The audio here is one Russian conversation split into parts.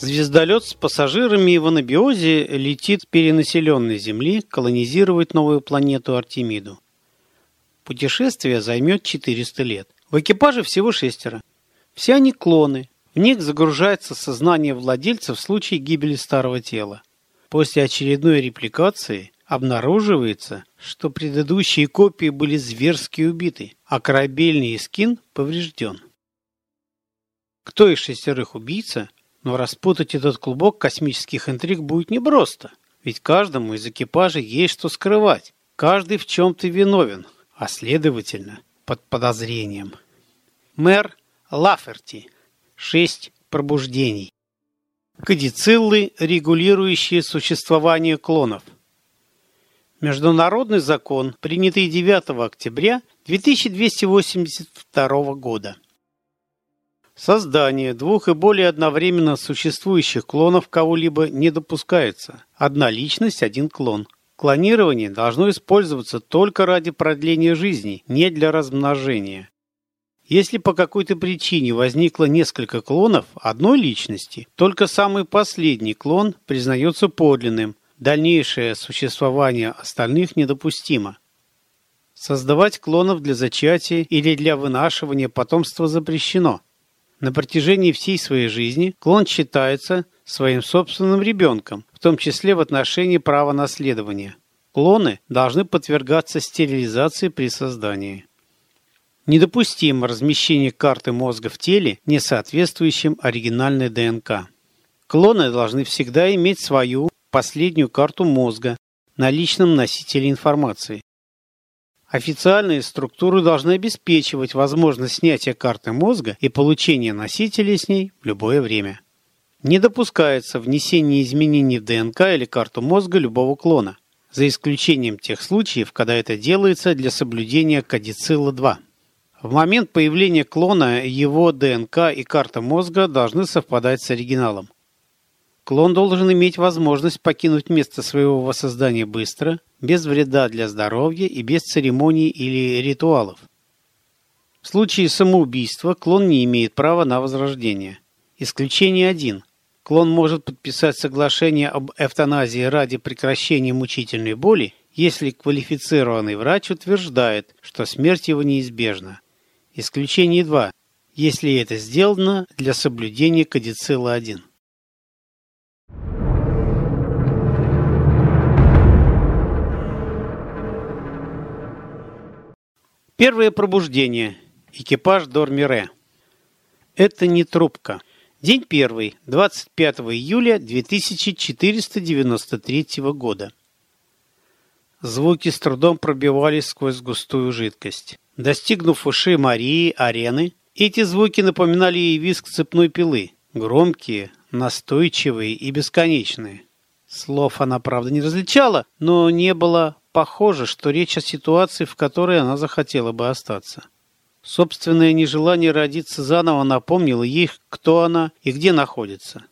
Звездолет с пассажирами в анабиозе летит с перенаселенной Земли колонизировать новую планету Артемиду. Путешествие займет 400 лет. В экипаже всего шестеро. Все они клоны. В них загружается сознание владельца в случае гибели старого тела. После очередной репликации обнаруживается, что предыдущие копии были зверски убиты, а корабельный скин поврежден. Кто из шестерых убийца, но распутать этот клубок космических интриг будет непросто, ведь каждому из экипажа есть что скрывать. Каждый в чем-то виновен, а следовательно, под подозрением. Мэр Лаферти. Шесть пробуждений. Кадициллы, регулирующие существование клонов. Международный закон, принятый 9 октября 2282 года. Создание двух и более одновременно существующих клонов кого-либо не допускается. Одна личность – один клон. Клонирование должно использоваться только ради продления жизни, не для размножения. Если по какой-то причине возникло несколько клонов одной личности, только самый последний клон признается подлинным, дальнейшее существование остальных недопустимо. Создавать клонов для зачатия или для вынашивания потомства запрещено – на протяжении всей своей жизни клон считается своим собственным ребенком, в том числе в отношении права наследования. Клоны должны подвергаться стерилизации при создании. Недопустимо размещение карты мозга в теле, не соответствующем оригинальной ДНК. Клоны должны всегда иметь свою последнюю карту мозга на личном носителе информации. Официальные структуры должны обеспечивать возможность снятия карты мозга и получения носителя с ней в любое время. Не допускается внесение изменений в ДНК или карту мозга любого клона, за исключением тех случаев, когда это делается для соблюдения кадицилла-2. В момент появления клона его ДНК и карта мозга должны совпадать с оригиналом. Клон должен иметь возможность покинуть место своего воссоздания быстро, без вреда для здоровья и без церемоний или ритуалов. В случае самоубийства клон не имеет права на возрождение. Исключение один. Клон может подписать соглашение об эвтаназии ради прекращения мучительной боли, если квалифицированный врач утверждает, что смерть его неизбежна. Исключение два. Если это сделано для соблюдения кадицилла 1. Первое пробуждение. Экипаж Дормире. Это не трубка. День первый, 25 июля 2493 года. Звуки с трудом пробивались сквозь густую жидкость. Достигнув ушей Марии, арены, эти звуки напоминали ей визг цепной пилы. Громкие, настойчивые и бесконечные. Слов она, правда, не различала, но не было похоже, что речь о ситуации, в которой она захотела бы остаться. Собственное нежелание родиться заново напомнило ей, кто она и где находится.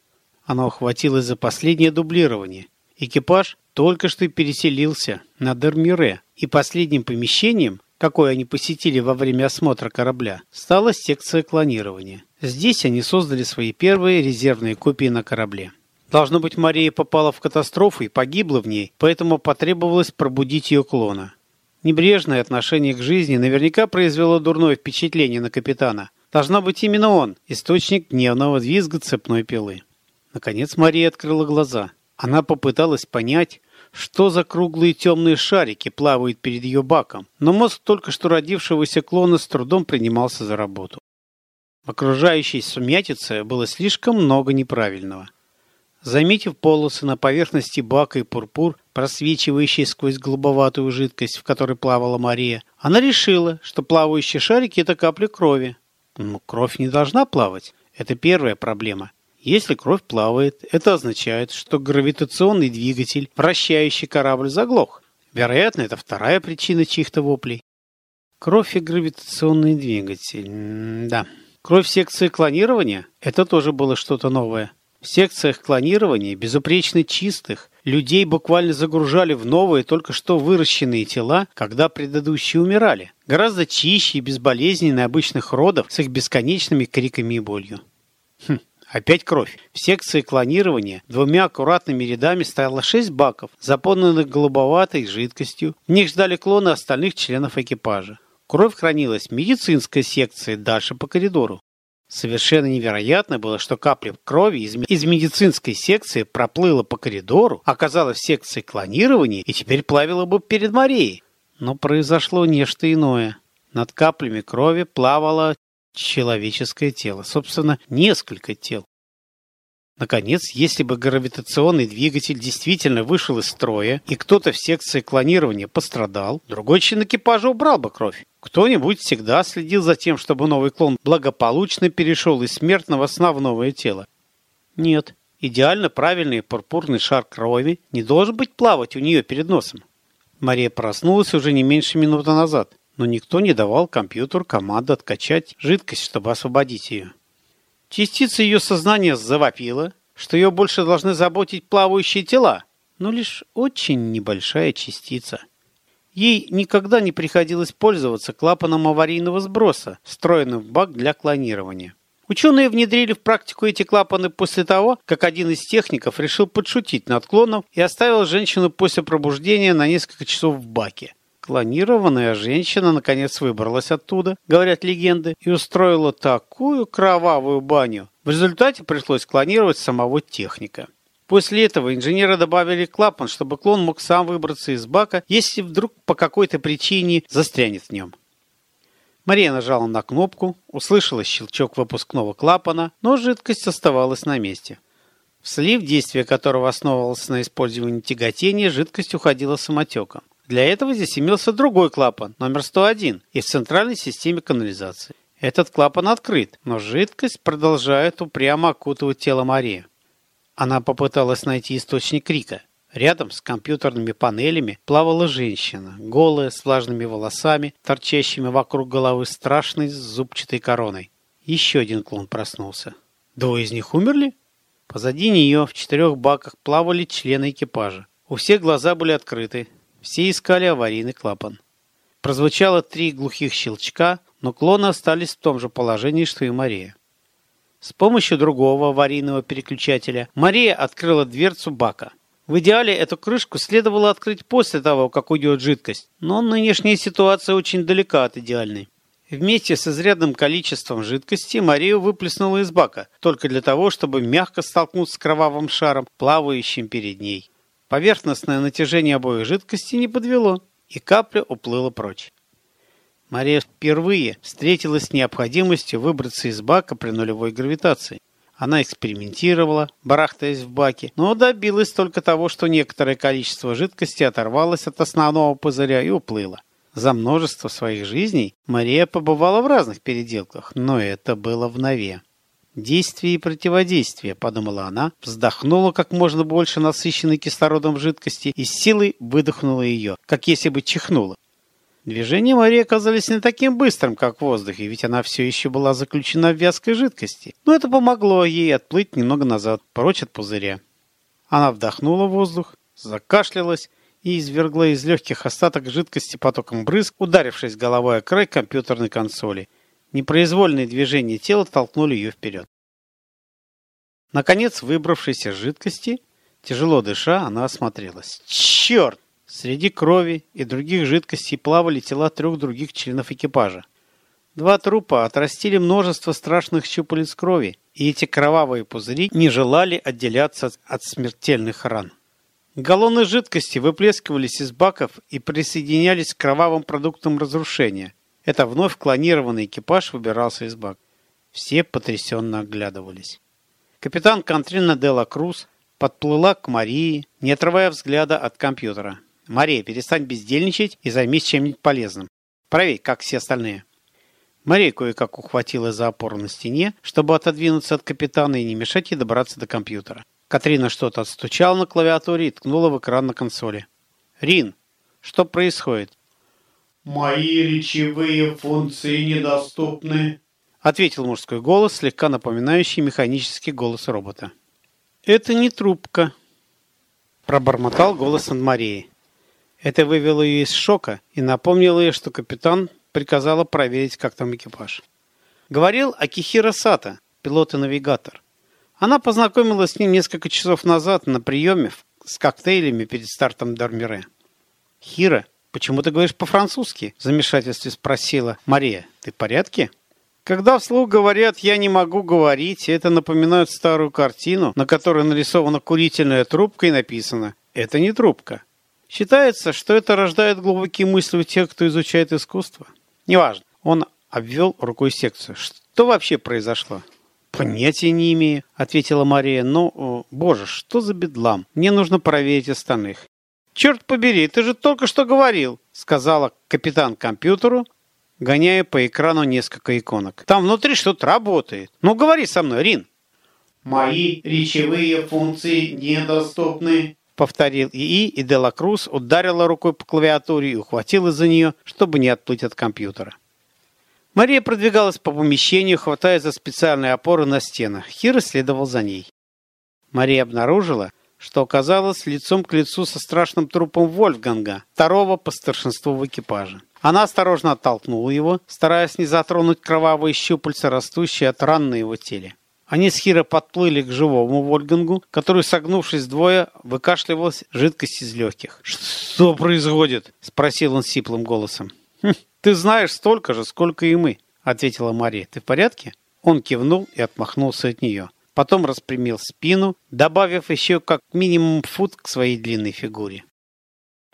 Она ухватилась за последнее дублирование. Экипаж только что переселился на Дермире, и последним помещением, какое они посетили во время осмотра корабля, стала секция клонирования. Здесь они создали свои первые резервные копии на корабле. Должно быть, Мария попала в катастрофу и погибла в ней, поэтому потребовалось пробудить ее клона. Небрежное отношение к жизни наверняка произвело дурное впечатление на капитана. Должно быть именно он, источник гневного визга цепной пилы. Наконец Мария открыла глаза. Она попыталась понять, что за круглые темные шарики плавают перед ее баком, но мозг только что родившегося клона с трудом принимался за работу. В окружающей сумятице было слишком много неправильного. Заметив полосы на поверхности бака и пурпур, просвечивающие сквозь голубоватую жидкость, в которой плавала Мария, она решила, что плавающие шарики – это капли крови. Но кровь не должна плавать. Это первая проблема. Если кровь плавает, это означает, что гравитационный двигатель, вращающий корабль, заглох. Вероятно, это вторая причина чьих-то воплей. Кровь и гравитационный двигатель. М да. Кровь секции клонирования – это тоже было что-то новое. В секциях клонирования, безупречно чистых, людей буквально загружали в новые, только что выращенные тела, когда предыдущие умирали. Гораздо чище и безболезненнее обычных родов с их бесконечными криками и болью. Хм, Опять кровь. В секции клонирования двумя аккуратными рядами стояло шесть баков, заполненных голубоватой жидкостью. В них ждали клоны остальных членов экипажа. Кровь хранилась в медицинской секции дальше по коридору. Совершенно невероятно было, что капля крови из, из медицинской секции проплыла по коридору, оказалась в секции клонирования и теперь плавила бы перед Марией. Но произошло нечто иное. Над каплями крови плавало человеческое тело, собственно, несколько тел. Наконец, если бы гравитационный двигатель действительно вышел из строя, и кто-то в секции клонирования пострадал, другой член экипажа убрал бы кровь. Кто-нибудь всегда следил за тем, чтобы новый клон благополучно перешел из смертного сна в новое тело. Нет, идеально правильный пурпурный шар крови не должен быть плавать у нее перед носом. Мария проснулась уже не меньше минуты назад, но никто не давал компьютеру команду откачать жидкость, чтобы освободить ее. Частица ее сознания завопила, что ее больше должны заботить плавающие тела, но лишь очень небольшая частица. Ей никогда не приходилось пользоваться клапаном аварийного сброса, встроенным в бак для клонирования. Ученые внедрили в практику эти клапаны после того, как один из техников решил подшутить над клоном и оставил женщину после пробуждения на несколько часов в баке. Клонированная женщина наконец выбралась оттуда, говорят легенды, и устроила такую кровавую баню. В результате пришлось клонировать самого техника. После этого инженеры добавили клапан, чтобы клон мог сам выбраться из бака, если вдруг по какой-то причине застрянет в нем. Мария нажала на кнопку, услышала щелчок выпускного клапана, но жидкость оставалась на месте. В слив, действие которого основывалось на использовании тяготения, жидкость уходила самотеком. Для этого здесь имелся другой клапан, номер 101, и в центральной системе канализации. Этот клапан открыт, но жидкость продолжает упрямо окутывать тело Марии. Она попыталась найти источник крика. Рядом с компьютерными панелями плавала женщина, голая, с влажными волосами, торчащими вокруг головы страшной зубчатой короной. Еще один клон проснулся. Двое из них умерли? Позади нее в четырех баках плавали члены экипажа. У всех глаза были открыты, все искали аварийный клапан. Прозвучало три глухих щелчка, но клоны остались в том же положении, что и Мария. С помощью другого аварийного переключателя Мария открыла дверцу бака. В идеале эту крышку следовало открыть после того, как уйдет жидкость, но нынешняя ситуация очень далека от идеальной. Вместе с изрядным количеством жидкости Марию выплеснула из бака, только для того, чтобы мягко столкнуться с кровавым шаром, плавающим перед ней. Поверхностное натяжение обоих жидкостей не подвело, и капля уплыла прочь. Мария впервые встретилась с необходимостью выбраться из бака при нулевой гравитации. Она экспериментировала, барахтаясь в баке, но добилась только того, что некоторое количество жидкости оторвалось от основного пузыря и уплыло. За множество своих жизней Мария побывала в разных переделках, но это было в нове. Действие и противодействие, подумала она, вздохнула как можно больше насыщенной кислородом жидкости и с силой выдохнула ее, как если бы чихнула. Движения Марии оказались не таким быстрым, как в воздухе, ведь она все еще была заключена в вязкой жидкости. Но это помогло ей отплыть немного назад, прочь от пузыря. Она вдохнула воздух, закашлялась и извергла из легких остаток жидкости потоком брызг, ударившись головой о край компьютерной консоли. Непроизвольные движения тела толкнули ее вперед. Наконец, выбравшись из жидкости, тяжело дыша, она осмотрелась. Черт! Среди крови и других жидкостей плавали тела трех других членов экипажа. Два трупа отрастили множество страшных щупалец крови, и эти кровавые пузыри не желали отделяться от смертельных ран. Галлоны жидкости выплескивались из баков и присоединялись к кровавым продуктам разрушения, это вновь клонированный экипаж выбирался из бак. Все потрясенно оглядывались. Капитан Контрина Делла Круз подплыла к Марии, не отрывая взгляда от компьютера. «Мария, перестань бездельничать и займись чем-нибудь полезным. Проверь, как все остальные». Мария кое-как ухватила за опору на стене, чтобы отодвинуться от капитана и не мешать ей добраться до компьютера. Катрина что-то отстучала на клавиатуре и ткнула в экран на консоли. «Рин, что происходит?» «Мои речевые функции недоступны», — ответил мужской голос, слегка напоминающий механический голос робота. «Это не трубка», — пробормотал голос Ан-Марии. Это вывело ее из шока и напомнило ей, что капитан приказала проверить, как там экипаж. Говорил Акихира Сата, пилот и навигатор. Она познакомилась с ним несколько часов назад на приеме с коктейлями перед стартом Дармире. «Хира, почему ты говоришь по-французски?» – в замешательстве спросила Мария. «Ты в порядке?» Когда вслух говорят «я не могу говорить», это напоминает старую картину, на которой нарисована курительная трубка и написано «это не трубка». Считается, что это рождает глубокие мысли у тех, кто изучает искусство. Неважно. Он обвел рукой секцию. Что вообще произошло? «Понятия не имею», — ответила Мария. «Но, боже, что за бедлам? Мне нужно проверить остальных». «Черт побери, ты же только что говорил», — сказала капитан компьютеру, гоняя по экрану несколько иконок. «Там внутри что-то работает. Ну, говори со мной, Рин». «Мои речевые функции недоступны», — повторил ИИ, и Дела Круз ударила рукой по клавиатуре и ухватилась за нее, чтобы не отплыть от компьютера. Мария продвигалась по помещению, хватая за специальные опоры на стенах. Хира следовал за ней. Мария обнаружила, что оказалась лицом к лицу со страшным трупом Вольфганга, второго по старшинству в экипаже. Она осторожно оттолкнула его, стараясь не затронуть кровавые щупальца, растущие от ран на его теле. Они с Хиро подплыли к живому Вольгангу, который, согнувшись двое, выкашливалась жидкость из легких. «Что происходит?» – спросил он сиплым голосом. «Хм, «Ты знаешь столько же, сколько и мы», — ответила Мария. «Ты в порядке?» Он кивнул и отмахнулся от нее. Потом распрямил спину, добавив еще как минимум фут к своей длинной фигуре.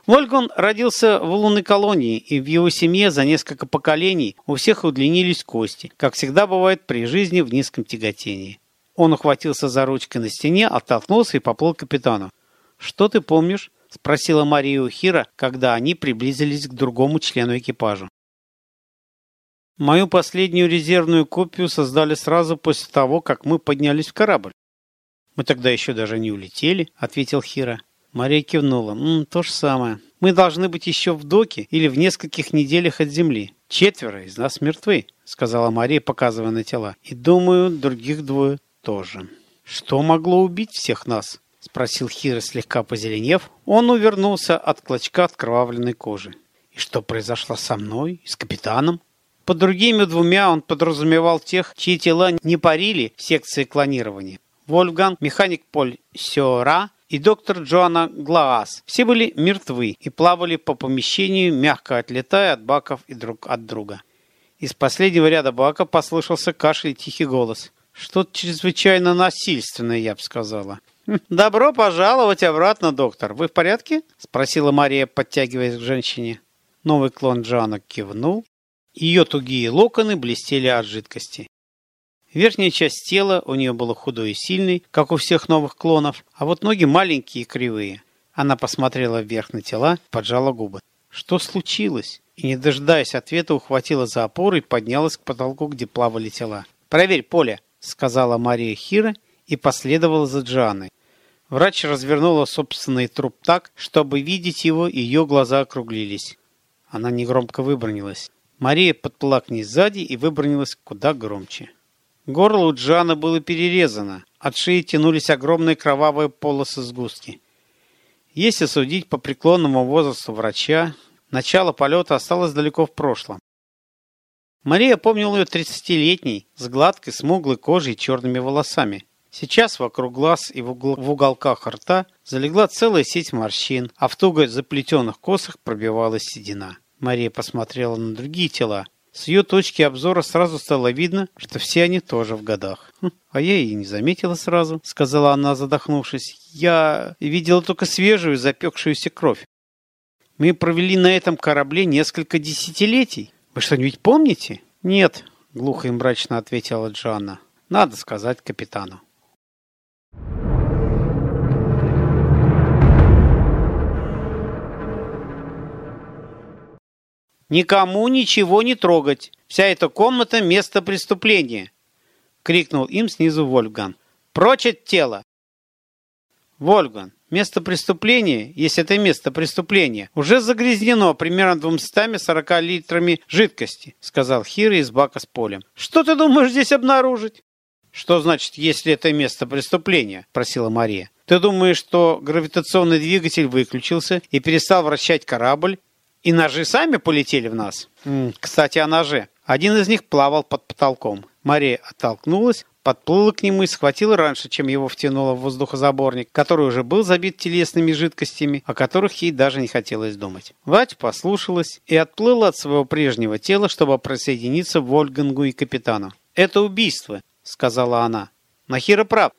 Вольган родился в лунной колонии, и в его семье за несколько поколений у всех удлинились кости, как всегда бывает при жизни в низком тяготении. Он ухватился за ручкой на стене, оттолкнулся и поплыл к капитану. «Что ты помнишь?» – спросила Мария Хира, когда они приблизились к другому члену экипажа. Мою последнюю резервную копию создали сразу после того, как мы поднялись в корабль. Мы тогда еще даже не улетели, ответил Хира. Мария кивнула. М, то же самое. Мы должны быть еще в доке или в нескольких неделях от земли. Четверо из нас мертвы, сказала Мария, показывая на тела. И думаю, других двое тоже. Что могло убить всех нас? спросил Хира, слегка позеленев. Он увернулся от клочка откровавленной кожи. И что произошло со мной и с капитаном? Под другими двумя он подразумевал тех, чьи тела не парили в секции клонирования. Вольфган, механик Поль Сёра и доктор Джоанна Глаас. Все были мертвы и плавали по помещению, мягко отлетая от баков и друг от друга. Из последнего ряда баков послышался кашель и тихий голос. Что-то чрезвычайно насильственное, я бы сказала. «Хм, «Добро пожаловать обратно, доктор. Вы в порядке?» – спросила Мария, подтягиваясь к женщине. Новый клон Джоанна кивнул ее тугие локоны блестели от жидкости. Верхняя часть тела у нее была худой и сильной, как у всех новых клонов, а вот ноги маленькие и кривые. Она посмотрела вверх на тела, поджала губы. Что случилось? И, не дожидаясь ответа, ухватила за опору и поднялась к потолку, где плавали тела. «Проверь поле», — сказала Мария Хира и последовала за Джаной. Врач развернула собственный труп так, чтобы видеть его, ее глаза округлились. Она негромко выбронилась. Мария подплыла к ней сзади и выбронилась куда громче. Горло у Джана было перерезано. От шеи тянулись огромные кровавые полосы сгустки. Если судить по преклонному возрасту врача, начало полета осталось далеко в прошлом. Мария помнила ее тридцатилетней, с гладкой, смуглой кожей и черными волосами. Сейчас вокруг глаз и в, угол, в уголках рта залегла целая сеть морщин, а в туго заплетенных косах пробивалась седина. Мария посмотрела на другие тела. С ее точки обзора сразу стало видно, что все они тоже в годах. Хм, «А я и не заметила сразу», — сказала она, задохнувшись. «Я видела только свежую, запекшуюся кровь. Мы провели на этом корабле несколько десятилетий. Вы что-нибудь помните?» «Нет», — глухо и мрачно ответила Джанна. «Надо сказать капитану». «Никому ничего не трогать! Вся эта комната – место преступления!» – крикнул им снизу Вольфган. «Прочь от тела!» «Вольфган, место преступления, если это место преступления, уже загрязнено примерно 240 литрами жидкости», – сказал Хири из бака с полем. «Что ты думаешь здесь обнаружить?» «Что значит, если это место преступления?» – просила Мария. «Ты думаешь, что гравитационный двигатель выключился и перестал вращать корабль, и ножи сами полетели в нас. Кстати, о ноже. Один из них плавал под потолком. Мария оттолкнулась, подплыла к нему и схватила раньше, чем его втянула в воздухозаборник, который уже был забит телесными жидкостями, о которых ей даже не хотелось думать. Вать послушалась и отплыла от своего прежнего тела, чтобы присоединиться к Вольгангу и капитану. «Это убийство», — сказала она. Нахира прав.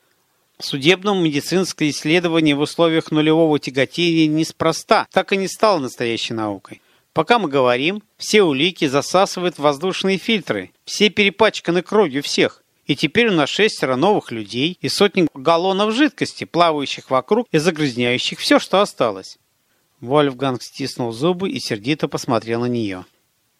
Судебно-медицинское исследование в условиях нулевого тяготения неспроста, так и не стало настоящей наукой. Пока мы говорим, все улики засасывают воздушные фильтры, все перепачканы кровью всех. И теперь у нас шестеро новых людей и сотни галлонов жидкости, плавающих вокруг и загрязняющих все, что осталось. Вольфганг стиснул зубы и сердито посмотрел на нее.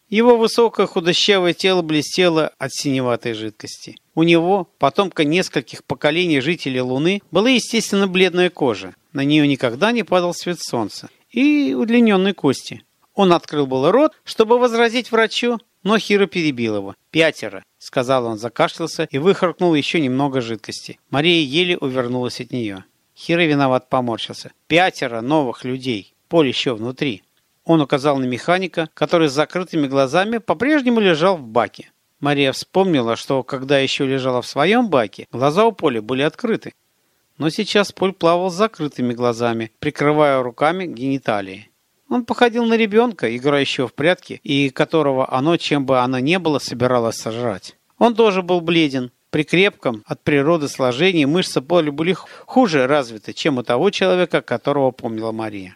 Его высокое худощавое тело блестело от синеватой жидкости. У него, потомка нескольких поколений жителей Луны, была естественно бледная кожа. На нее никогда не падал свет солнца. И удлиненные кости. Он открыл было рот, чтобы возразить врачу, но Хиро перебил его. «Пятеро», — сказал он, закашлялся и выхаркнул еще немного жидкости. Мария еле увернулась от нее. Хиро виноват поморщился. «Пятеро новых людей. Поле еще внутри». Он указал на механика, который с закрытыми глазами по-прежнему лежал в баке. Мария вспомнила, что когда еще лежала в своем баке, глаза у Поля были открыты. Но сейчас Поль плавал с закрытыми глазами, прикрывая руками гениталии. Он походил на ребенка, играющего в прятки, и которого оно, чем бы оно ни было, собиралось сожрать. Он тоже был бледен. При крепком от природы сложении мышцы Поля были хуже развиты, чем у того человека, которого помнила Мария.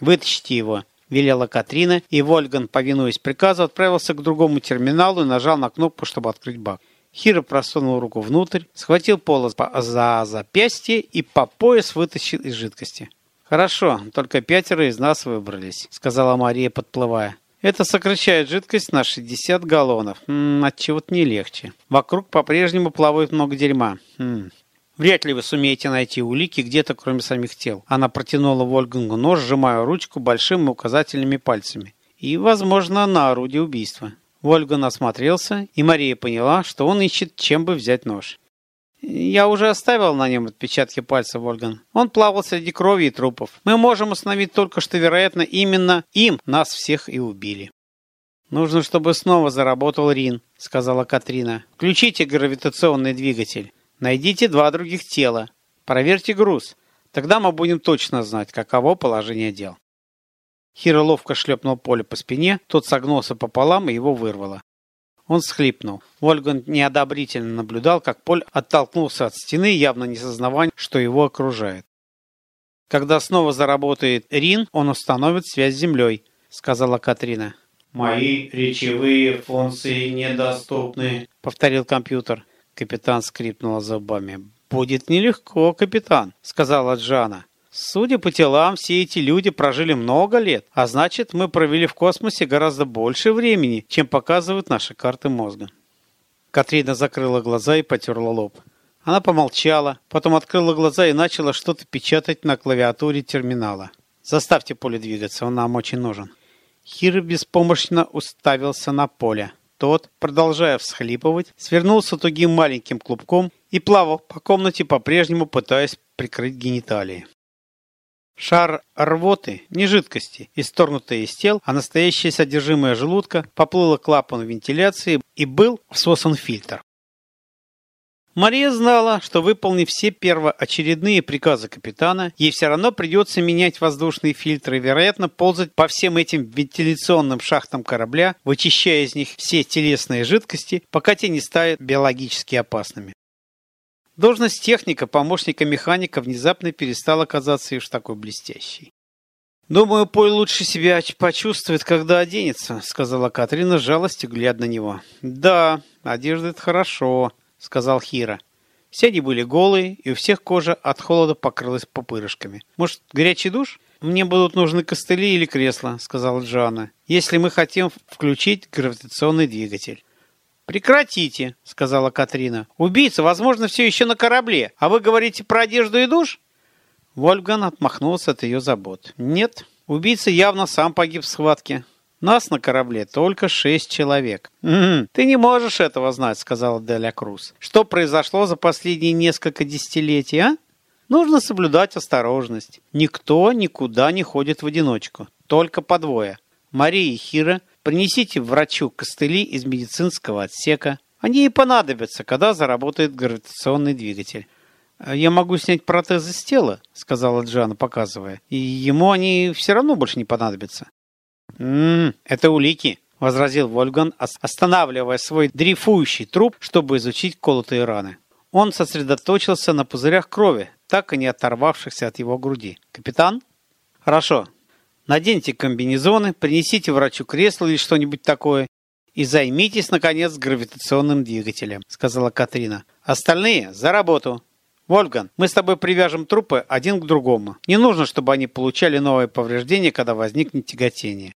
«Вытащите его», — велела Катрина, и Вольган, повинуясь приказу, отправился к другому терминалу и нажал на кнопку, чтобы открыть бак. Хиро просунул руку внутрь, схватил Пола за запястье и по пояс вытащил из жидкости. «Хорошо, только пятеро из нас выбрались», — сказала Мария, подплывая. «Это сокращает жидкость на 60 галлонов. Отчего-то не легче. Вокруг по-прежнему плавает много дерьма. М -м. Вряд ли вы сумеете найти улики где-то, кроме самих тел». Она протянула Вольгангу нож, сжимая ручку большими указательными пальцами. И, возможно, на орудие убийства. Вольган осмотрелся, и Мария поняла, что он ищет, чем бы взять нож. Я уже оставил на нем отпечатки пальцев, Ольган. Он плавал среди крови и трупов. Мы можем установить только, что, вероятно, именно им нас всех и убили. «Нужно, чтобы снова заработал Рин», — сказала Катрина. «Включите гравитационный двигатель. Найдите два других тела. Проверьте груз. Тогда мы будем точно знать, каково положение дел». Хиро ловко шлепнул Поле по спине, тот согнулся пополам и его вырвало. Он схлипнул. Вольган неодобрительно наблюдал, как Поль оттолкнулся от стены, явно не сознавая, что его окружает. «Когда снова заработает Рин, он установит связь с землей», — сказала Катрина. «Мои речевые функции недоступны», — повторил компьютер. Капитан скрипнула зубами. «Будет нелегко, капитан», — сказала Джана. Судя по телам, все эти люди прожили много лет, а значит, мы провели в космосе гораздо больше времени, чем показывают наши карты мозга. Катрина закрыла глаза и потерла лоб. Она помолчала, потом открыла глаза и начала что-то печатать на клавиатуре терминала. «Заставьте поле двигаться, он нам очень нужен». Хир беспомощно уставился на поле. Тот, продолжая всхлипывать, свернулся тугим маленьким клубком и плавал по комнате, по-прежнему пытаясь прикрыть гениталии. Шар рвоты, не жидкости, исторгнутая из тел, а настоящее содержимое желудка поплыло к клапану вентиляции и был всосан фильтр. Мария знала, что выполнив все первоочередные приказы капитана, ей все равно придется менять воздушные фильтры и, вероятно, ползать по всем этим вентиляционным шахтам корабля, вычищая из них все телесные жидкости, пока те не станут биологически опасными. Должность техника, помощника механика внезапно перестала казаться уж такой блестящей. «Думаю, Поль лучше себя почувствует, когда оденется», — сказала Катрина с жалостью, глядя на него. «Да, одежда — это хорошо», — сказал Хира. Все они были голые, и у всех кожа от холода покрылась пупырышками. «Может, горячий душ?» «Мне будут нужны костыли или кресла», — сказала Джоанна, «если мы хотим включить гравитационный двигатель». «Прекратите», — сказала Катрина. «Убийца, возможно, все еще на корабле, а вы говорите про одежду и душ?» Вольган отмахнулся от ее забот. «Нет, убийца явно сам погиб в схватке. Нас на корабле только шесть человек». «М «Ты не можешь этого знать», — сказала Деля Круз. «Что произошло за последние несколько десятилетий, а? Нужно соблюдать осторожность. Никто никуда не ходит в одиночку, только по двое. Мария и Хира принесите врачу костыли из медицинского отсека. Они и понадобятся, когда заработает гравитационный двигатель. «Я могу снять протезы с тела», — сказала Джана, показывая. «И ему они все равно больше не понадобятся». «М -м, это улики», — возразил Вольган, останавливая свой дрейфующий труп, чтобы изучить колотые раны. Он сосредоточился на пузырях крови, так и не оторвавшихся от его груди. «Капитан?» «Хорошо. Наденьте комбинезоны, принесите врачу кресло или что-нибудь такое и займитесь, наконец, гравитационным двигателем», — сказала Катрина. «Остальные — за работу». Вольган, мы с тобой привяжем трупы один к другому. Не нужно, чтобы они получали новые повреждения, когда возникнет тяготение.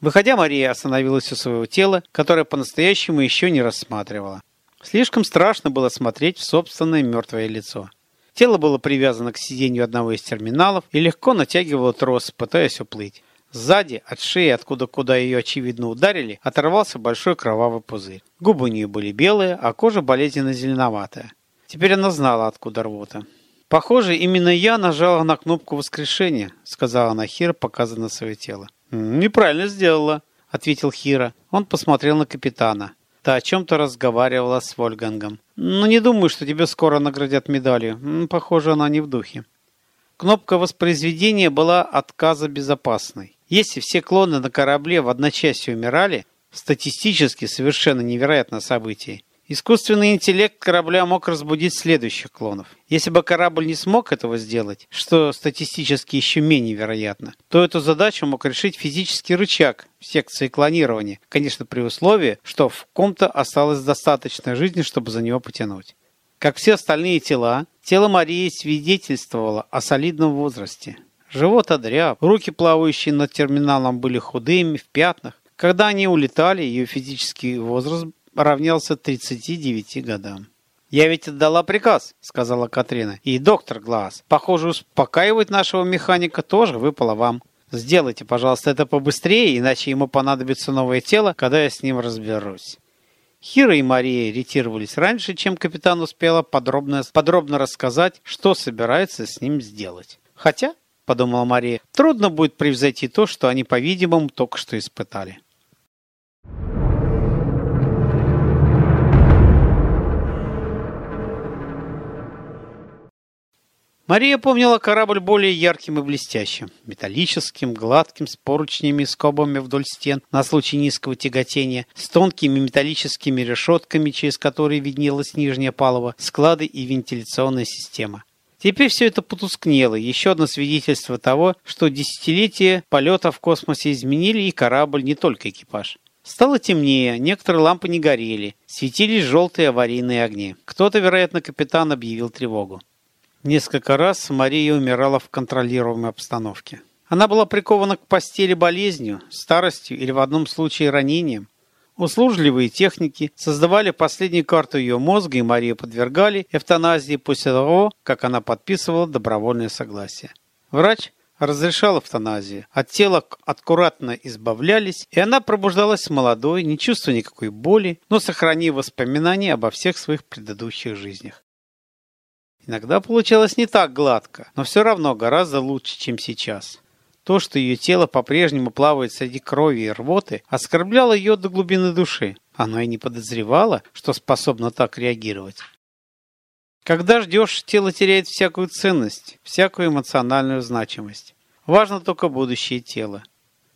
Выходя, Мария остановилась у своего тела, которое по-настоящему еще не рассматривала. Слишком страшно было смотреть в собственное мертвое лицо. Тело было привязано к сиденью одного из терминалов и легко натягивало трос, пытаясь уплыть. Сзади, от шеи, откуда куда ее очевидно ударили, оторвался большой кровавый пузырь. Губы у нее были белые, а кожа болезненно зеленоватая. Теперь она знала, откуда рвота. «Похоже, именно я нажала на кнопку воскрешения», — сказала она Хира, показывая свое тело. «Неправильно сделала», — ответил Хира. Он посмотрел на капитана. Та о чем-то разговаривала с Вольгангом. «Но не думаю, что тебе скоро наградят медалью. Похоже, она не в духе». Кнопка воспроизведения была отказа безопасной. Если все клоны на корабле в одночасье умирали, статистически совершенно невероятное событие, Искусственный интеллект корабля мог разбудить следующих клонов. Если бы корабль не смог этого сделать, что статистически еще менее вероятно, то эту задачу мог решить физический рычаг в секции клонирования, конечно, при условии, что в ком-то осталось достаточно жизни, чтобы за него потянуть. Как все остальные тела, тело Марии свидетельствовало о солидном возрасте. Живот одряб, руки, плавающие над терминалом, были худыми, в пятнах. Когда они улетали, ее физический возраст равнялся 39 годам. «Я ведь отдала приказ», — сказала Катрина. «И доктор Глаз, похоже, успокаивать нашего механика тоже выпало вам. Сделайте, пожалуйста, это побыстрее, иначе ему понадобится новое тело, когда я с ним разберусь». Хира и Мария ретировались раньше, чем капитан успела подробно, подробно рассказать, что собирается с ним сделать. Хотя, подумала Мария, трудно будет превзойти то, что они, по-видимому, только что испытали. Мария помнила корабль более ярким и блестящим, металлическим, гладким, с поручнями и скобами вдоль стен на случай низкого тяготения, с тонкими металлическими решетками, через которые виднелась нижняя палуба, склады и вентиляционная система. Теперь все это потускнело, еще одно свидетельство того, что десятилетия полета в космосе изменили и корабль, не только экипаж. Стало темнее, некоторые лампы не горели, светились желтые аварийные огни. Кто-то, вероятно, капитан объявил тревогу. Несколько раз Мария умирала в контролируемой обстановке. Она была прикована к постели болезнью, старостью или в одном случае ранением. Услужливые техники создавали последнюю карту ее мозга, и Марию подвергали эвтаназии после того, как она подписывала добровольное согласие. Врач разрешал эвтаназию, от тела аккуратно избавлялись, и она пробуждалась молодой, не чувствуя никакой боли, но сохранив воспоминания обо всех своих предыдущих жизнях. Иногда получалось не так гладко, но все равно гораздо лучше, чем сейчас. То, что ее тело по-прежнему плавает среди крови и рвоты, оскорбляло ее до глубины души. Она и не подозревала, что способна так реагировать. Когда ждешь, тело теряет всякую ценность, всякую эмоциональную значимость. Важно только будущее тела.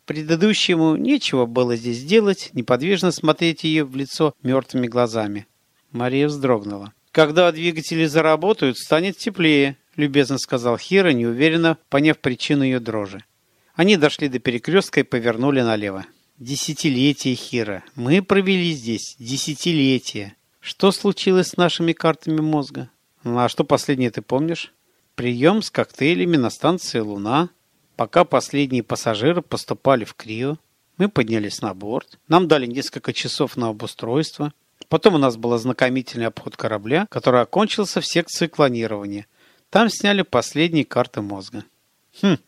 Предыдущему нечего было здесь делать, неподвижно смотреть ее в лицо мертвыми глазами. Мария вздрогнула. «Когда двигатели заработают, станет теплее», — любезно сказал Хира, неуверенно поняв причину ее дрожи. Они дошли до перекрестка и повернули налево. «Десятилетие, Хира. Мы провели здесь десятилетие. Что случилось с нашими картами мозга? Ну, а что последнее ты помнишь? Прием с коктейлями на станции «Луна». Пока последние пассажиры поступали в Крио, мы поднялись на борт. Нам дали несколько часов на обустройство. Потом у нас был ознакомительный обход корабля, который окончился в секции клонирования. Там сняли последние карты мозга. «Хм,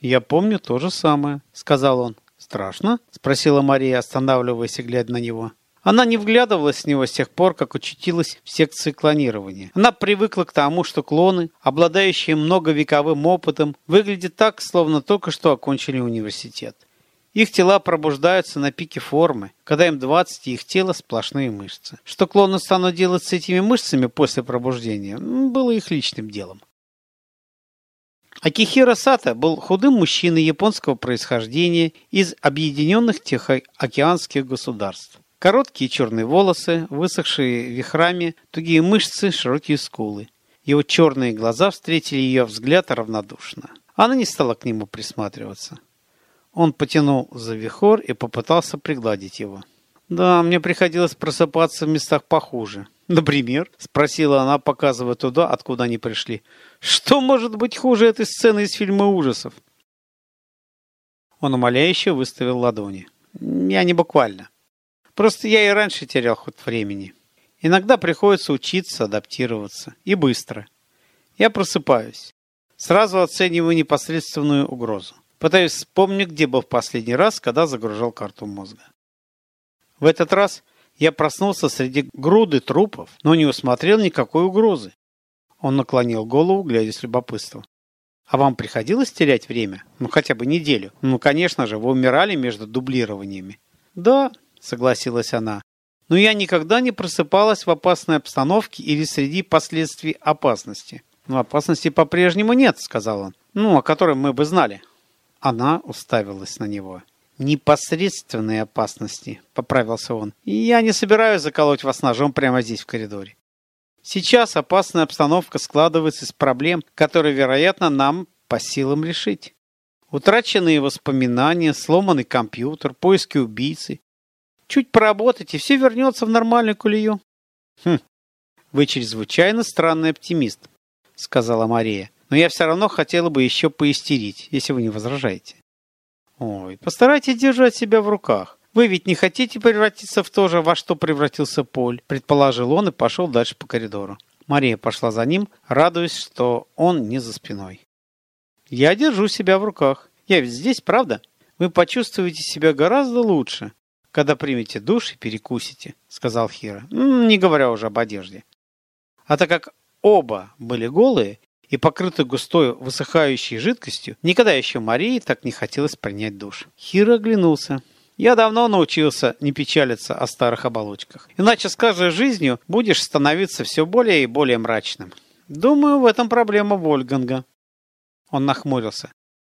я помню то же самое», — сказал он. «Страшно?» — спросила Мария, останавливаясь и глядя на него. Она не вглядывалась в него с тех пор, как учтилась в секции клонирования. Она привыкла к тому, что клоны, обладающие многовековым опытом, выглядят так, словно только что окончили университет. Их тела пробуждаются на пике формы, когда им 20, и их тело сплошные мышцы. Что клоны станут делать с этими мышцами после пробуждения, было их личным делом. Акихира Сата был худым мужчиной японского происхождения из объединенных Тихоокеанских государств. Короткие черные волосы, высохшие вихрами, тугие мышцы, широкие скулы. Его черные глаза встретили ее взгляд равнодушно. Она не стала к нему присматриваться. Он потянул за вихор и попытался пригладить его. «Да, мне приходилось просыпаться в местах похуже. Например?» — спросила она, показывая туда, откуда они пришли. «Что может быть хуже этой сцены из фильма ужасов?» Он умоляюще выставил ладони. «Я не буквально. Просто я и раньше терял ход времени. Иногда приходится учиться, адаптироваться. И быстро. Я просыпаюсь. Сразу оцениваю непосредственную угрозу. Пытаюсь вспомнить, где был в последний раз, когда загружал карту мозга. В этот раз я проснулся среди груды трупов, но не усмотрел никакой угрозы. Он наклонил голову, глядя с любопытством. А вам приходилось терять время? Ну, хотя бы неделю. Ну, конечно же, вы умирали между дублированиями. Да, согласилась она. Но я никогда не просыпалась в опасной обстановке или среди последствий опасности. Но опасности по-прежнему нет, сказал он. Ну, о которой мы бы знали. Она уставилась на него. «Непосредственные опасности», — поправился он. «И я не собираюсь заколоть вас ножом прямо здесь, в коридоре. Сейчас опасная обстановка складывается из проблем, которые, вероятно, нам по силам решить. Утраченные воспоминания, сломанный компьютер, поиски убийцы, Чуть поработать, и все вернется в нормальную колею. Хм, вы чрезвычайно странный оптимист, сказала Мария. Но я все равно хотела бы еще поистерить, если вы не возражаете. Ой, постарайтесь держать себя в руках. Вы ведь не хотите превратиться в то же, во что превратился Поль, предположил он и пошел дальше по коридору. Мария пошла за ним, радуясь, что он не за спиной. Я держу себя в руках. Я ведь здесь, правда? Вы почувствуете себя гораздо лучше, когда примете душ и перекусите», — сказал Хира, не говоря уже об одежде. А так как оба были голые и покрыты густой высыхающей жидкостью, никогда еще Марии так не хотелось принять душ. Хира оглянулся. «Я давно научился не печалиться о старых оболочках. Иначе с каждой жизнью будешь становиться все более и более мрачным. Думаю, в этом проблема Вольганга». Он нахмурился.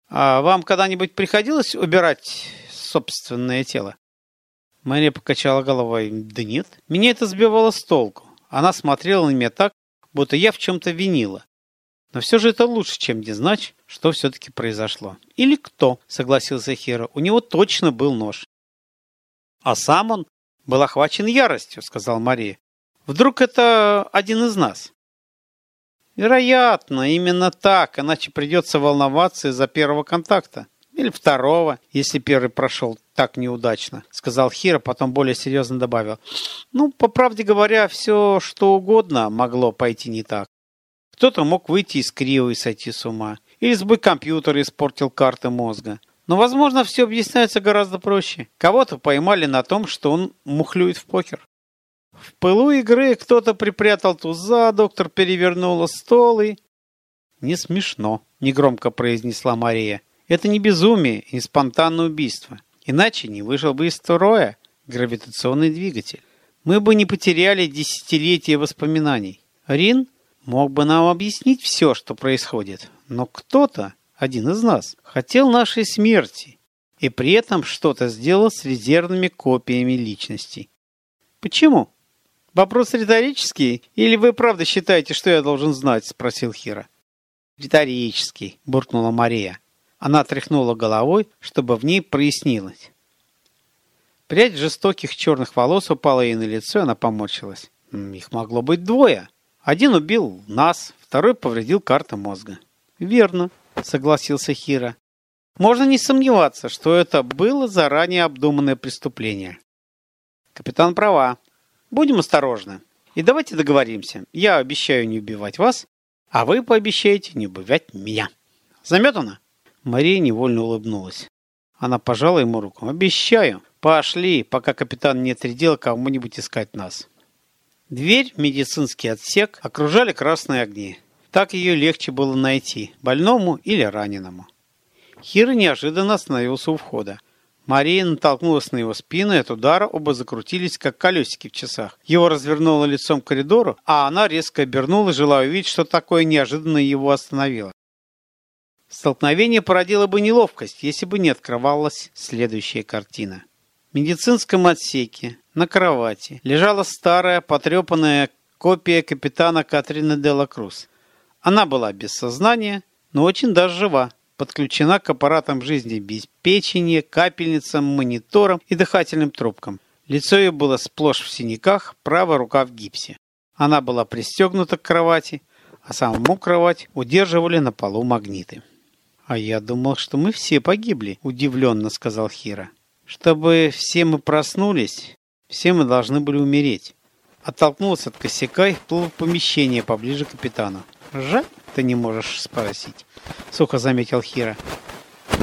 «А вам когда-нибудь приходилось убирать собственное тело?» Мария покачала головой. Да нет. Меня это сбивало с толку. Она смотрела на меня так, будто я в чем-то винила. Но все же это лучше, чем не знать, что все-таки произошло. Или кто, согласился Хера. У него точно был нож. А сам он был охвачен яростью, сказал Мария. Вдруг это один из нас? Вероятно, именно так, иначе придется волноваться из-за первого контакта. Или второго, если первый прошел так неудачно, сказал Хира, потом более серьезно добавил. Ну, по правде говоря, все что угодно могло пойти не так. Кто-то мог выйти из крио и сойти с ума. Или сбой компьютер испортил карты мозга. Но, возможно, все объясняется гораздо проще. Кого-то поймали на том, что он мухлюет в покер. В пылу игры кто-то припрятал туза, доктор перевернула стол и... «Не смешно», — негромко произнесла Мария. Это не безумие и спонтанное убийство. Иначе не вышел бы из строя гравитационный двигатель. Мы бы не потеряли десятилетия воспоминаний. Рин мог бы нам объяснить все, что происходит. Но кто-то, один из нас, хотел нашей смерти и при этом что-то сделал с резервными копиями личностей. Почему? Вопрос риторический, или вы правда считаете, что я должен знать? Спросил Хира. Риторический, буркнула Мария. Она тряхнула головой, чтобы в ней прояснилось. Прядь жестоких черных волос упала ей на лицо, и она поморщилась. Их могло быть двое. Один убил нас, второй повредил карты мозга. Верно, согласился Хира. Можно не сомневаться, что это было заранее обдуманное преступление. Капитан права. Будем осторожны. И давайте договоримся. Я обещаю не убивать вас, а вы пообещаете не убивать меня. Заметано? Мария невольно улыбнулась. Она пожала ему руку. «Обещаю. Пошли, пока капитан не отрядил кому-нибудь искать нас». Дверь медицинский отсек окружали красные огни. Так ее легче было найти, больному или раненому. Хир неожиданно остановился у входа. Мария натолкнулась на его спину, и от удара оба закрутились, как колесики в часах. Его развернуло лицом к коридору, а она резко обернулась, желая увидеть, что такое неожиданно его остановило. Столкновение породило бы неловкость, если бы не открывалась следующая картина. В медицинском отсеке на кровати лежала старая, потрепанная копия капитана Катрины Делла Круз. Она была без сознания, но очень даже жива подключена к аппаратам жизнеобеспечения, капельницам, мониторам и дыхательным трубкам. Лицо ее было сплошь в синяках, правая рука в гипсе. Она была пристегнута к кровати, а саму кровать удерживали на полу магниты. «А я думал, что мы все погибли», – удивленно сказал Хира. «Чтобы все мы проснулись, все мы должны были умереть». Оттолкнулся от косяка и вплыл в помещение поближе к капитану. «Жаль, ты не можешь спросить», — сухо заметил Хира.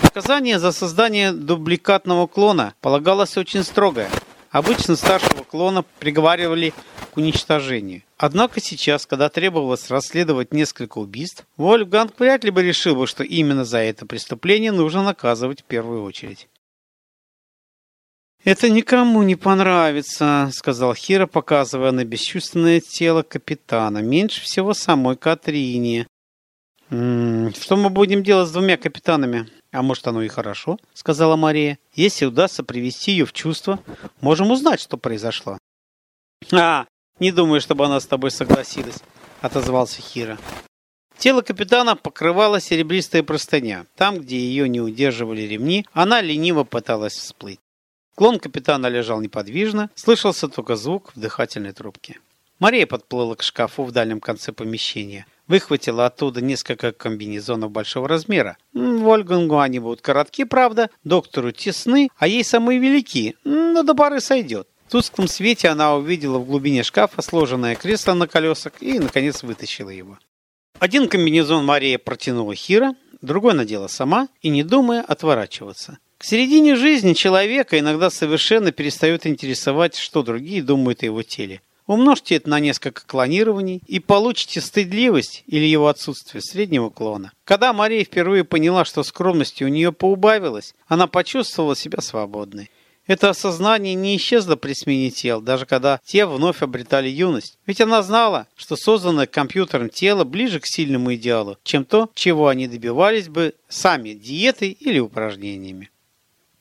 Наказание за создание дубликатного клона полагалось очень строгое. Обычно старшего клона приговаривали к уничтожению. Однако сейчас, когда требовалось расследовать несколько убийств, Вольфганг вряд ли бы решил бы, что именно за это преступление нужно наказывать в первую очередь. «Это никому не понравится», — сказал Хира, показывая на бесчувственное тело капитана. «Меньше всего самой Катрине». «М -м, «Что мы будем делать с двумя капитанами?» «А может, оно и хорошо», — сказала Мария. «Если удастся привести ее в чувство, можем узнать, что произошло». «А, не думаю, чтобы она с тобой согласилась», — отозвался Хира. Тело капитана покрывала серебристая простыня. Там, где ее не удерживали ремни, она лениво пыталась всплыть. Клон капитана лежал неподвижно, слышался только звук в дыхательной трубке. Мария подплыла к шкафу в дальнем конце помещения. Выхватила оттуда несколько комбинезонов большого размера. Вольгангу они будут коротки, правда, доктору тесны, а ей самые велики, но до пары сойдет. В тусклом свете она увидела в глубине шкафа сложенное кресло на колесах и, наконец, вытащила его. Один комбинезон Мария протянула Хира, другой надела сама и, не думая, отворачиваться. К середине жизни человека иногда совершенно перестает интересовать, что другие думают о его теле. Умножьте это на несколько клонирований и получите стыдливость или его отсутствие среднего клона. Когда Мария впервые поняла, что скромности у нее поубавилось, она почувствовала себя свободной. Это осознание не исчезло при смене тел, даже когда те вновь обретали юность. Ведь она знала, что созданное компьютером тело ближе к сильному идеалу, чем то, чего они добивались бы сами диетой или упражнениями.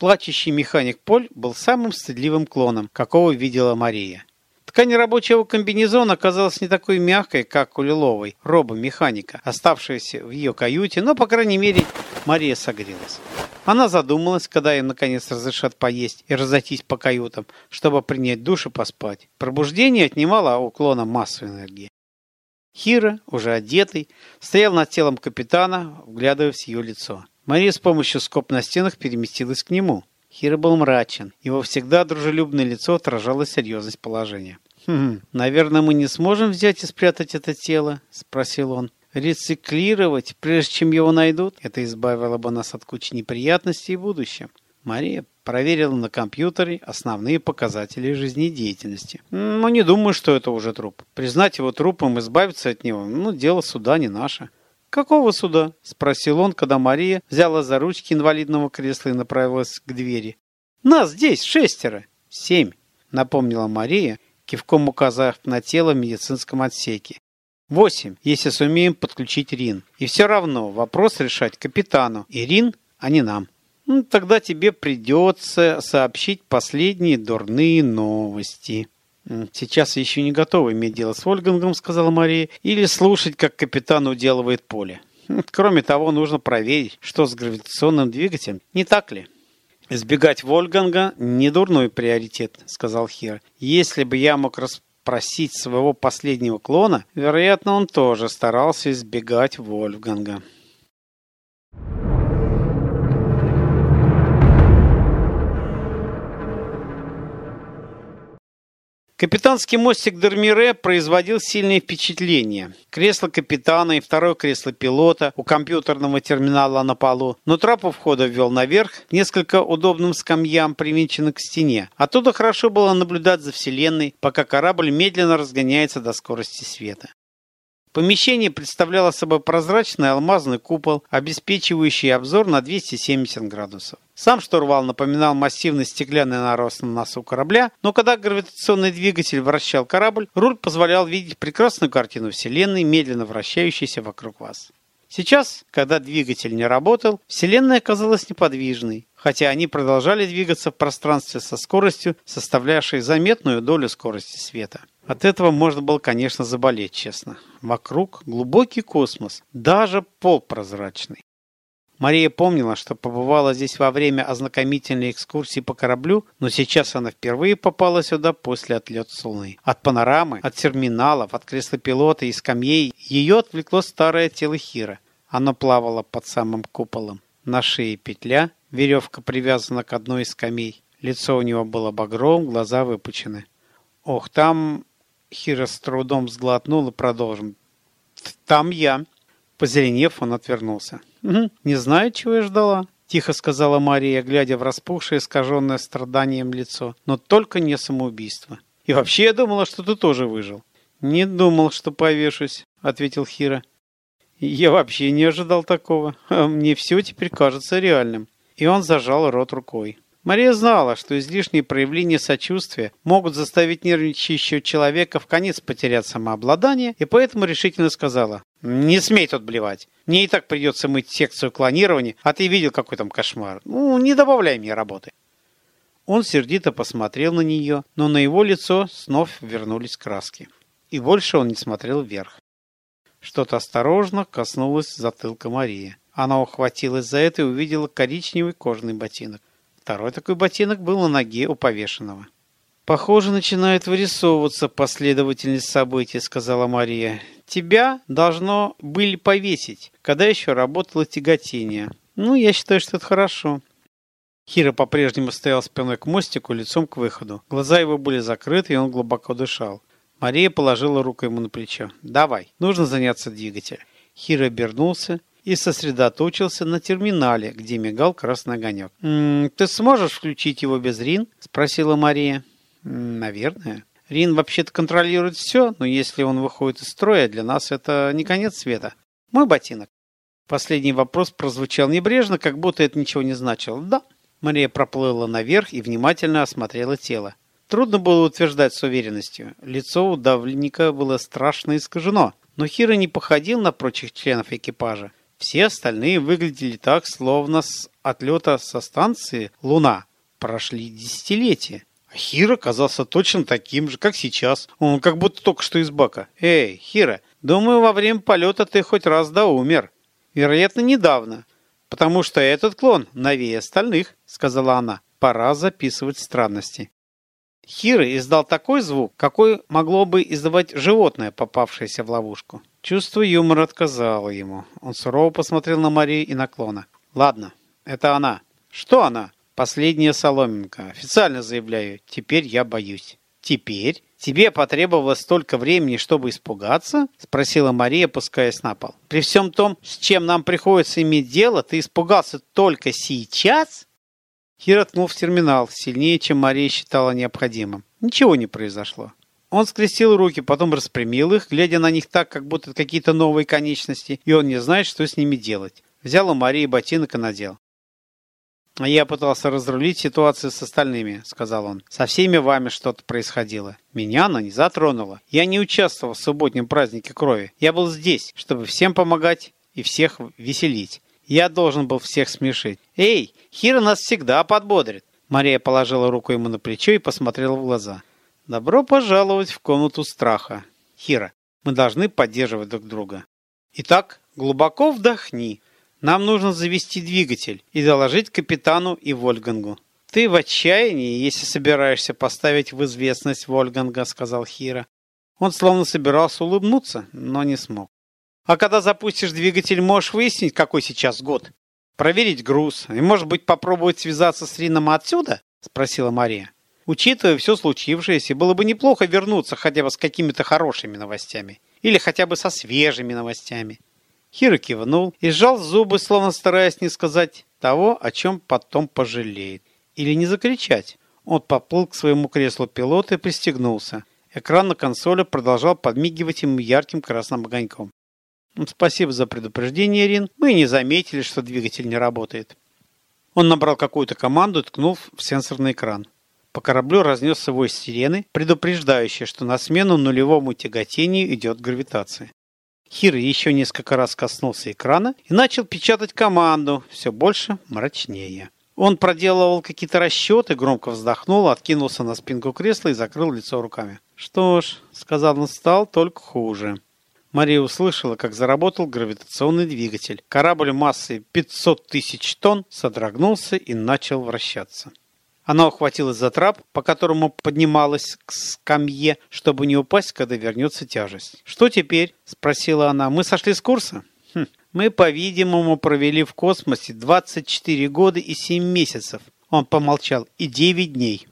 Плачущий механик Поль был самым стыдливым клоном, какого видела Мария. Ткань рабочего комбинезона оказалась не такой мягкой, как у лиловой роба-механика, оставшейся в ее каюте, но, по крайней мере, Мария согрелась. Она задумалась, когда им наконец разрешат поесть и разойтись по каютам, чтобы принять душ и поспать. Пробуждение отнимало у клона массу энергии. Хира, уже одетый, стоял над телом капитана, вглядываясь в ее лицо. Мария с помощью скоб на стенах переместилась к нему. Хира был мрачен. Его всегда дружелюбное лицо отражало серьезность положения. «Хм, наверное, мы не сможем взять и спрятать это тело?» – спросил он. «Рециклировать, прежде чем его найдут? Это избавило бы нас от кучи неприятностей в будущем». Мария проверила на компьютере основные показатели жизнедеятельности. «Ну, не думаю, что это уже труп. Признать его трупом, избавиться от него, ну, дело суда не наше». «Какого суда?» – спросил он, когда Мария взяла за ручки инвалидного кресла и направилась к двери. «Нас здесь шестеро!» «Семь!» – напомнила Мария, кивком указав на тело в медицинском отсеке. «Восемь, если сумеем подключить Рин. И все равно вопрос решать капитану и Рин, а не нам. Ну, тогда тебе придется сообщить последние дурные новости». «Сейчас еще не готова иметь дело с Вольгангом», — сказала Мария, «или слушать, как капитан уделывает поле. Кроме того, нужно проверить, что с гравитационным двигателем, не так ли?» «Избегать Вольганга – не дурной приоритет», – сказал Хир. «Если бы я мог расспросить своего последнего клона, вероятно, он тоже старался избегать Вольфганга». Капитанский мостик Дермире производил сильное впечатление. Кресло капитана и второе кресло пилота у компьютерного терминала на полу. Но трап входа ввел наверх, несколько удобным скамьям привинчены к стене. Оттуда хорошо было наблюдать за Вселенной, пока корабль медленно разгоняется до скорости света. Помещение представляло собой прозрачный алмазный купол, обеспечивающий обзор на 270 градусов. Сам штурвал напоминал массивный стеклянный нарост на носу корабля, но когда гравитационный двигатель вращал корабль, руль позволял видеть прекрасную картину Вселенной, медленно вращающейся вокруг вас. Сейчас, когда двигатель не работал, Вселенная казалась неподвижной, хотя они продолжали двигаться в пространстве со скоростью, составлявшей заметную долю скорости света. От этого можно было, конечно, заболеть, честно. Вокруг глубокий космос, даже пол прозрачный. Мария помнила, что побывала здесь во время ознакомительной экскурсии по кораблю, но сейчас она впервые попала сюда после отлета с Луны. От панорамы, от терминалов, от кресла пилота и скамьей ее отвлекло старое тело Хира. Оно плавало под самым куполом. На шее петля, веревка привязана к одной из скамей. Лицо у него было багровым, глаза выпучены. Ох, там Хира с трудом сглотнул и продолжил. «Там я». Позеленев, он отвернулся. «Угу, не знаю, чего я ждала», — тихо сказала Мария, глядя в распухшее, искаженное страданием лицо. «Но только не самоубийство. И вообще я думала, что ты тоже выжил». «Не думал, что повешусь», — ответил Хира. «Я вообще не ожидал такого. Мне все теперь кажется реальным». И он зажал рот рукой. Мария знала, что излишние проявления сочувствия могут заставить нервничающего человека в конец потерять самообладание, и поэтому решительно сказала, «Не смей тут блевать. Мне и так придется мыть секцию клонирования, а ты видел, какой там кошмар. Ну, не добавляй мне работы». Он сердито посмотрел на нее, но на его лицо снова вернулись краски. И больше он не смотрел вверх. Что-то осторожно коснулось затылка Марии. Она ухватилась за это и увидела коричневый кожаный ботинок. Второй такой ботинок был на ноге у повешенного. «Похоже, начинает вырисовываться последовательность событий», — сказала Мария. «Тебя должно были повесить, когда еще работало тяготение. Ну, я считаю, что это хорошо». Хира по-прежнему стоял спиной к мостику, лицом к выходу. Глаза его были закрыты, и он глубоко дышал. Мария положила руку ему на плечо. «Давай, нужно заняться двигателем». Хира обернулся и сосредоточился на терминале, где мигал красный огонек. «М -м, «Ты сможешь включить его без Рин?» – спросила Мария. «Наверное». Рин вообще-то контролирует все, но если он выходит из строя, для нас это не конец света. Мой ботинок. Последний вопрос прозвучал небрежно, как будто это ничего не значило. Да. Мария проплыла наверх и внимательно осмотрела тело. Трудно было утверждать с уверенностью. Лицо у давленника было страшно искажено, но Хира не походил на прочих членов экипажа. Все остальные выглядели так, словно с отлета со станции «Луна» прошли десятилетия. А Хира казался точно таким же, как сейчас. Он как будто только что из бака. «Эй, Хира, думаю, во время полета ты хоть раз да умер. Вероятно, недавно. Потому что этот клон новее остальных», — сказала она. «Пора записывать странности». Хира издал такой звук, какой могло бы издавать животное, попавшееся в ловушку. Чувство юмора отказало ему. Он сурово посмотрел на Марию и наклона. «Ладно, это она». «Что она?» «Последняя соломинка. Официально заявляю. Теперь я боюсь». «Теперь? Тебе потребовалось столько времени, чтобы испугаться?» Спросила Мария, опускаясь на пол. «При всем том, с чем нам приходится иметь дело, ты испугался только сейчас?» Хир ткнул в терминал сильнее, чем Мария считала необходимым. Ничего не произошло. Он скрестил руки, потом распрямил их, глядя на них так, как будто какие-то новые конечности, и он не знает, что с ними делать. Взял у Марии ботинок и надел. «Я пытался разрулить ситуацию с остальными», — сказал он. «Со всеми вами что-то происходило. Меня она не затронула. Я не участвовал в субботнем празднике крови. Я был здесь, чтобы всем помогать и всех веселить. Я должен был всех смешить. «Эй, Хира нас всегда подбодрит!» Мария положила руку ему на плечо и посмотрела в глаза. «Добро пожаловать в комнату страха. Хира, мы должны поддерживать друг друга. Итак, глубоко вдохни. Нам нужно завести двигатель и доложить капитану и Вольгангу. «Ты в отчаянии, если собираешься поставить в известность Вольганга», — сказал Хира. Он словно собирался улыбнуться, но не смог. А когда запустишь двигатель, можешь выяснить, какой сейчас год. Проверить груз и, может быть, попробовать связаться с Рином отсюда? Спросила Мария. Учитывая все случившееся, было бы неплохо вернуться хотя бы с какими-то хорошими новостями. Или хотя бы со свежими новостями. Хиро кивнул и сжал зубы, словно стараясь не сказать того, о чем потом пожалеет. Или не закричать. Он поплыл к своему креслу пилота и пристегнулся. Экран на консоли продолжал подмигивать ему ярким красным огоньком. «Спасибо за предупреждение, Рин. Мы не заметили, что двигатель не работает». Он набрал какую-то команду и ткнул в сенсорный экран. По кораблю разнесся вой сирены, предупреждающий, что на смену нулевому тяготению идет гравитация. Хир еще несколько раз коснулся экрана и начал печатать команду, все больше мрачнее. Он проделывал какие-то расчеты, громко вздохнул, откинулся на спинку кресла и закрыл лицо руками. «Что ж», — сказал он, — «стал только хуже». Мария услышала, как заработал гравитационный двигатель. Корабль массой 500 тысяч тонн содрогнулся и начал вращаться. Она ухватилась за трап, по которому поднималась к скамье, чтобы не упасть, когда вернется тяжесть. «Что теперь?» – спросила она. «Мы сошли с курса?» хм. «Мы, по-видимому, провели в космосе 24 года и 7 месяцев». Он помолчал. «И 9 дней».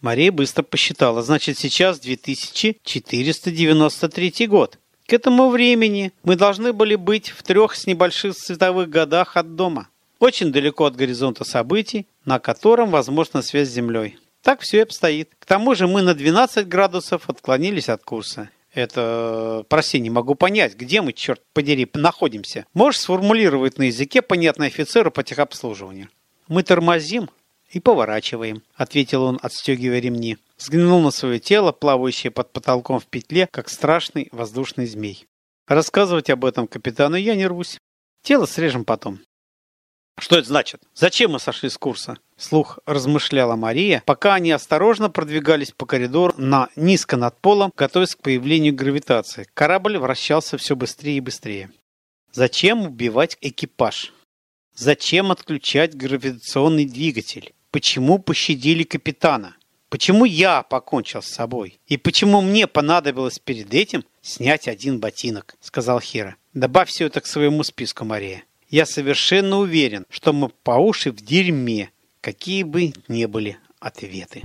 Мария быстро посчитала. Значит, сейчас 2493 год. К этому времени мы должны были быть в трех с небольших световых годах от дома. Очень далеко от горизонта событий, на котором возможна связь с Землей. Так все и обстоит. К тому же мы на 12 градусов отклонились от курса. Это, прости, не могу понять, где мы, черт подери, находимся. Можешь сформулировать на языке, понятный офицеру по техобслуживанию? Мы тормозим и поворачиваем, ответил он, отстегивая ремни. Взглянул на свое тело, плавающее под потолком в петле, как страшный воздушный змей. Рассказывать об этом капитану я не рвусь. Тело срежем потом. Что это значит? Зачем мы сошли с курса? Слух размышляла Мария, пока они осторожно продвигались по коридору на низко над полом, готовясь к появлению гравитации. Корабль вращался все быстрее и быстрее. Зачем убивать экипаж? Зачем отключать гравитационный двигатель? Почему пощадили капитана? Почему я покончил с собой? И почему мне понадобилось перед этим снять один ботинок? Сказал Хира. Добавь все это к своему списку, Мария. Я совершенно уверен, что мы по уши в дерьме, какие бы ни были ответы.